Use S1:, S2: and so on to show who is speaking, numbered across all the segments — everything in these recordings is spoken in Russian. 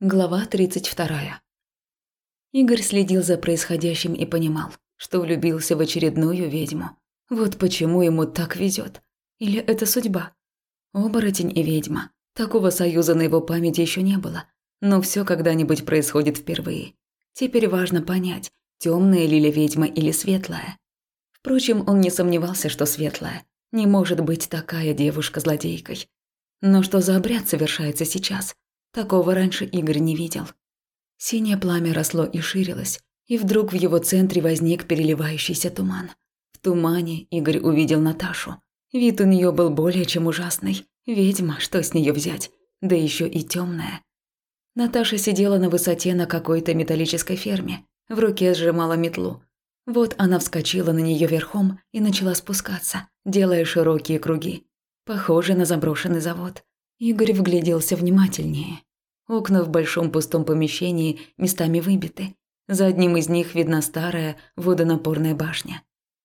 S1: Глава 32. Игорь следил за происходящим и понимал, что влюбился в очередную ведьму. Вот почему ему так везет. Или это судьба? Оборотень и ведьма. Такого союза на его памяти еще не было. Но все когда-нибудь происходит впервые. Теперь важно понять, темная ли ведьма или светлая. Впрочем, он не сомневался, что светлая. Не может быть такая девушка злодейкой. Но что за обряд совершается сейчас? Такого раньше Игорь не видел. Синее пламя росло и ширилось, и вдруг в его центре возник переливающийся туман. В тумане Игорь увидел Наташу. Вид у нее был более чем ужасный. Ведьма, что с нее взять? Да еще и темная. Наташа сидела на высоте на какой-то металлической ферме. В руке сжимала метлу. Вот она вскочила на нее верхом и начала спускаться, делая широкие круги. Похоже на заброшенный завод. Игорь вгляделся внимательнее. Окна в большом пустом помещении местами выбиты. За одним из них видна старая водонапорная башня.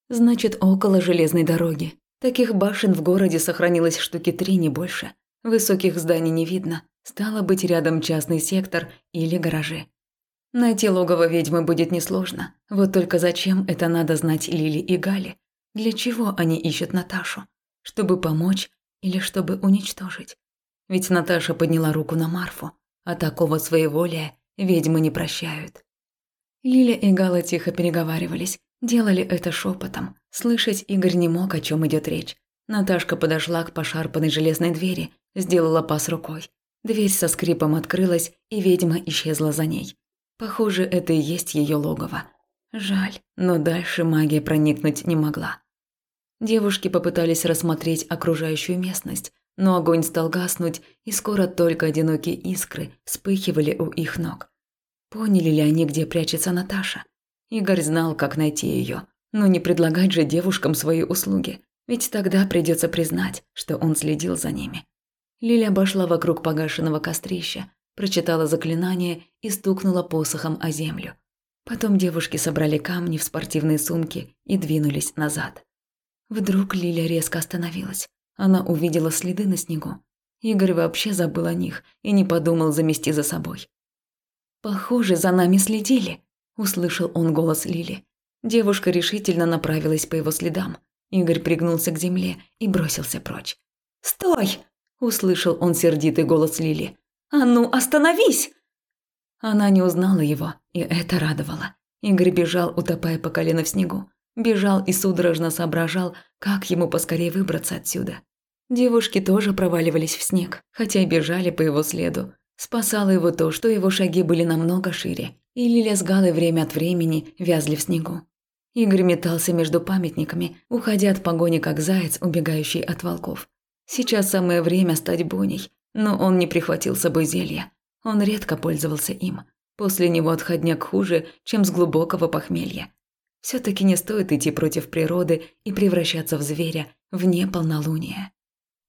S1: Значит, около железной дороги. Таких башен в городе сохранилось штуки три, не больше. Высоких зданий не видно. Стало быть, рядом частный сектор или гаражи. Найти логово ведьмы будет несложно. Вот только зачем это надо знать Лили и Гали? Для чего они ищут Наташу? Чтобы помочь или чтобы уничтожить? Ведь Наташа подняла руку на Марфу, а такого своеволия ведьмы не прощают. Лиля и Гала тихо переговаривались, делали это шепотом. Слышать Игорь не мог, о чем идет речь. Наташка подошла к пошарпанной железной двери, сделала пас рукой. Дверь со скрипом открылась, и ведьма исчезла за ней. Похоже, это и есть ее логово. Жаль, но дальше магия проникнуть не могла. Девушки попытались рассмотреть окружающую местность, но огонь стал гаснуть, и скоро только одинокие искры вспыхивали у их ног. Поняли ли они, где прячется Наташа? Игорь знал, как найти ее, но не предлагать же девушкам свои услуги, ведь тогда придется признать, что он следил за ними. Лиля обошла вокруг погашенного кострища, прочитала заклинание и стукнула посохом о землю. Потом девушки собрали камни в спортивные сумки и двинулись назад. Вдруг Лиля резко остановилась. Она увидела следы на снегу. Игорь вообще забыл о них и не подумал замести за собой. «Похоже, за нами следили», – услышал он голос Лили. Девушка решительно направилась по его следам. Игорь пригнулся к земле и бросился прочь. «Стой!» – услышал он сердитый голос Лили. «А ну, остановись!» Она не узнала его, и это радовало. Игорь бежал, утопая по колено в снегу. Бежал и судорожно соображал, как ему поскорее выбраться отсюда. Девушки тоже проваливались в снег, хотя и бежали по его следу. Спасало его то, что его шаги были намного шире, и Лиля с Галой время от времени вязли в снегу. Игорь метался между памятниками, уходя от погони как заяц, убегающий от волков. Сейчас самое время стать боней, но он не прихватил с собой зелья. Он редко пользовался им. После него отходняк хуже, чем с глубокого похмелья. Все-таки не стоит идти против природы и превращаться в зверя вне полнолуния.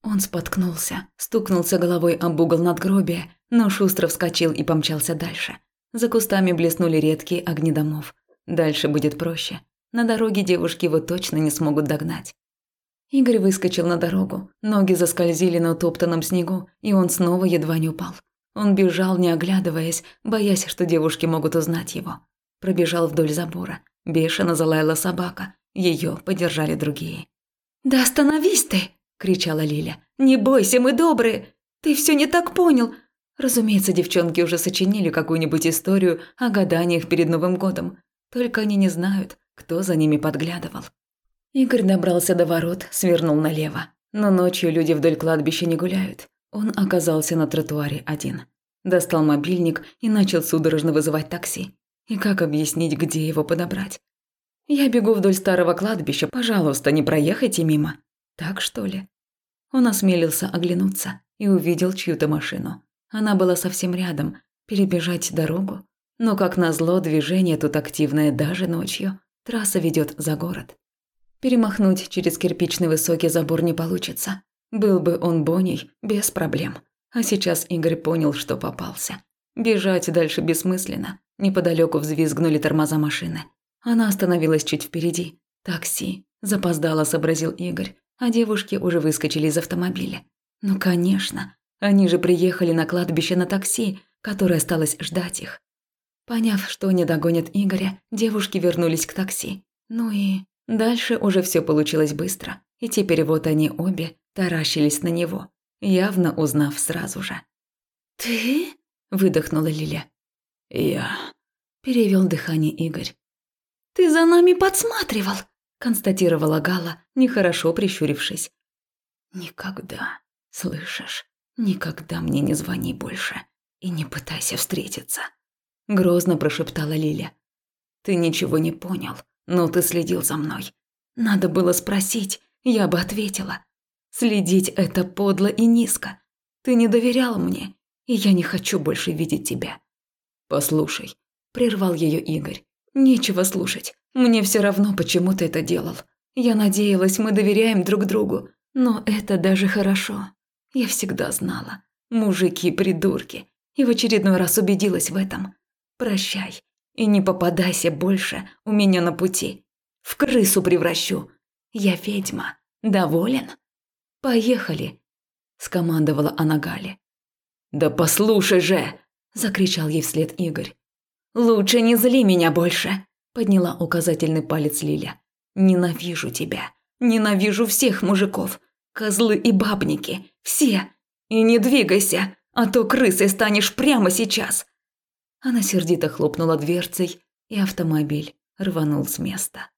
S1: Он споткнулся, стукнулся головой об угол надгробия, но шустро вскочил и помчался дальше. За кустами блеснули редкие огни домов. Дальше будет проще. На дороге девушки его точно не смогут догнать. Игорь выскочил на дорогу, ноги заскользили на утоптанном снегу, и он снова едва не упал. Он бежал, не оглядываясь, боясь, что девушки могут узнать его. Пробежал вдоль забора, Бешено залаяла собака. Ее поддержали другие. «Да остановись ты!» – кричала Лиля. «Не бойся, мы добрые! Ты все не так понял!» Разумеется, девчонки уже сочинили какую-нибудь историю о гаданиях перед Новым годом. Только они не знают, кто за ними подглядывал. Игорь добрался до ворот, свернул налево. Но ночью люди вдоль кладбища не гуляют. Он оказался на тротуаре один. Достал мобильник и начал судорожно вызывать такси. И как объяснить, где его подобрать? Я бегу вдоль старого кладбища, пожалуйста, не проехайте мимо. Так что ли? Он осмелился оглянуться и увидел чью-то машину. Она была совсем рядом. Перебежать дорогу? Но, как назло, движение тут активное даже ночью. Трасса ведет за город. Перемахнуть через кирпичный высокий забор не получится. Был бы он Боней, без проблем. А сейчас Игорь понял, что попался. Бежать дальше бессмысленно. Неподалеку взвизгнули тормоза машины. Она остановилась чуть впереди. «Такси», – запоздало сообразил Игорь, а девушки уже выскочили из автомобиля. «Ну, конечно. Они же приехали на кладбище на такси. которая осталась ждать их. Поняв, что не догонят Игоря, девушки вернулись к такси. Ну и дальше уже все получилось быстро. И теперь вот они обе таращились на него, явно узнав сразу же. «Ты?» – выдохнула Лиля.
S2: «Я», –
S1: перевел дыхание Игорь. «Ты за нами подсматривал», – констатировала Гала, нехорошо прищурившись. «Никогда, слышишь, никогда мне не звони больше и не пытайся встретиться», – грозно прошептала Лиля. «Ты ничего не понял, но ты следил за мной. Надо было спросить, я бы ответила. Следить это подло и низко. Ты не доверял мне, и я не хочу больше видеть тебя. Послушай, прервал ее Игорь. Нечего слушать. Мне все равно, почему ты это делал. Я надеялась, мы доверяем друг другу, но это даже хорошо. Я всегда знала. Мужики придурки. И в очередной раз убедилась в этом. Прощай. И не попадайся больше у меня на пути. В крысу превращу. Я ведьма. Доволен? Поехали, скомандовала она Гале.
S2: Да послушай же,
S1: закричал ей вслед Игорь. Лучше не зли меня больше, подняла указательный палец Лиля. Ненавижу тебя. Ненавижу всех мужиков. Козлы и бабники. Все. И не двигайся, а то крысой станешь прямо сейчас. Она сердито хлопнула дверцей, и автомобиль рванул с места.